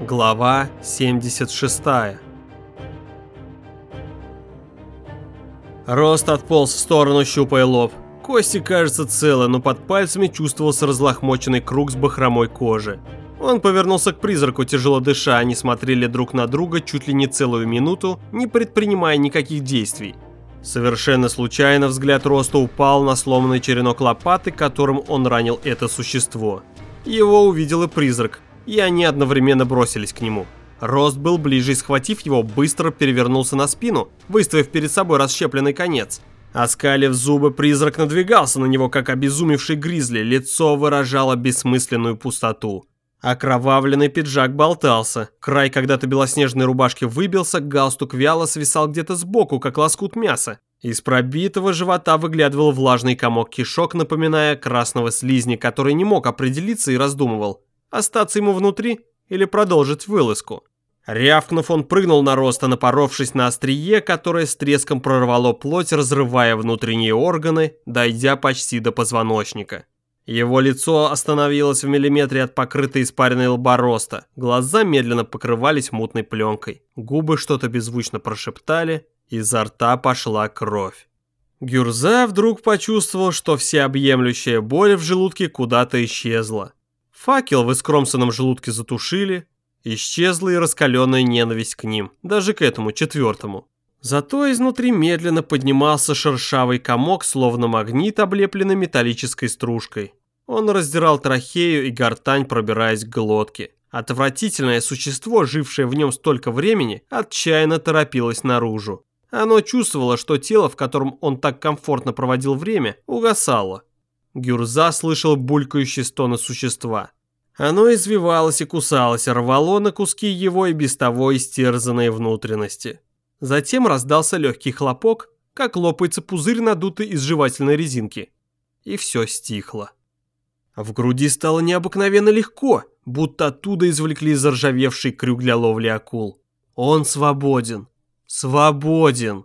Глава 76 Рост отполз в сторону, щупая лоб. Кости, кажется, целы, но под пальцами чувствовался разлохмоченный круг с бахромой кожи. Он повернулся к призраку, тяжело дыша, они смотрели друг на друга чуть ли не целую минуту, не предпринимая никаких действий. Совершенно случайно взгляд Роста упал на сломанный черенок лопаты, которым он ранил это существо. Его увидел и призрак, и они одновременно бросились к нему. Рост был ближе и, схватив его, быстро перевернулся на спину, выставив перед собой расщепленный конец. Оскалив зубы, призрак надвигался на него, как обезумевший гризли, лицо выражало бессмысленную пустоту. Окровавленный пиджак болтался, край когда-то белоснежной рубашки выбился, галстук вяло свисал где-то сбоку, как лоскут мяса. Из пробитого живота выглядывал влажный комок кишок, напоминая красного слизня, который не мог определиться и раздумывал, остаться ему внутри или продолжить вылазку. Рявкнув, он прыгнул на роста, напоровшись на острие, которое с треском прорвало плоть, разрывая внутренние органы, дойдя почти до позвоночника. Его лицо остановилось в миллиметре от покрытой испаренной лба роста, глаза медленно покрывались мутной пленкой, губы что-то беззвучно прошептали, изо рта пошла кровь. Гюрза вдруг почувствовал, что всеобъемлющая боль в желудке куда-то исчезла. Факел в искромсанном желудке затушили, исчезла и раскаленная ненависть к ним, даже к этому четвертому. Зато изнутри медленно поднимался шершавый комок, словно магнит, облепленный металлической стружкой. Он раздирал трахею и гортань, пробираясь к глотке. Отвратительное существо, жившее в нем столько времени, отчаянно торопилось наружу. Оно чувствовало, что тело, в котором он так комфортно проводил время, угасало. Гюрза слышал булькающие стоны существа. Оно извивалось и кусалось, рвало на куски его и без того истерзанные внутренности. Затем раздался легкий хлопок, как лопается пузырь, надутый из жевательной резинки. И все стихло. В груди стало необыкновенно легко, будто оттуда извлекли заржавевший крюк для ловли акул. Он свободен. Свободен.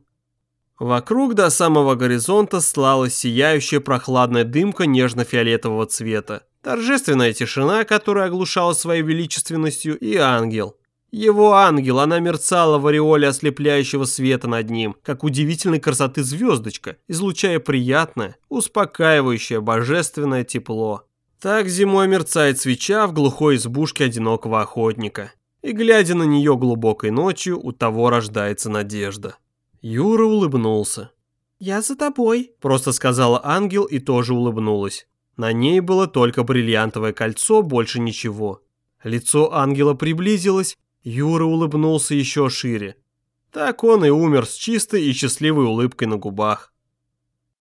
Вокруг до самого горизонта слала сияющая прохладная дымка нежно-фиолетового цвета. Торжественная тишина, которая оглушала своей величественностью, и ангел. Его ангел, она мерцала в ореоле ослепляющего света над ним, как удивительной красоты звездочка, излучая приятное, успокаивающее, божественное тепло. Так зимой мерцает свеча в глухой избушке одинокого охотника. И глядя на нее глубокой ночью, у того рождается надежда. Юра улыбнулся. «Я за тобой», – просто сказала ангел и тоже улыбнулась. На ней было только бриллиантовое кольцо, больше ничего. Лицо ангела приблизилось, Юра улыбнулся еще шире. Так он и умер с чистой и счастливой улыбкой на губах.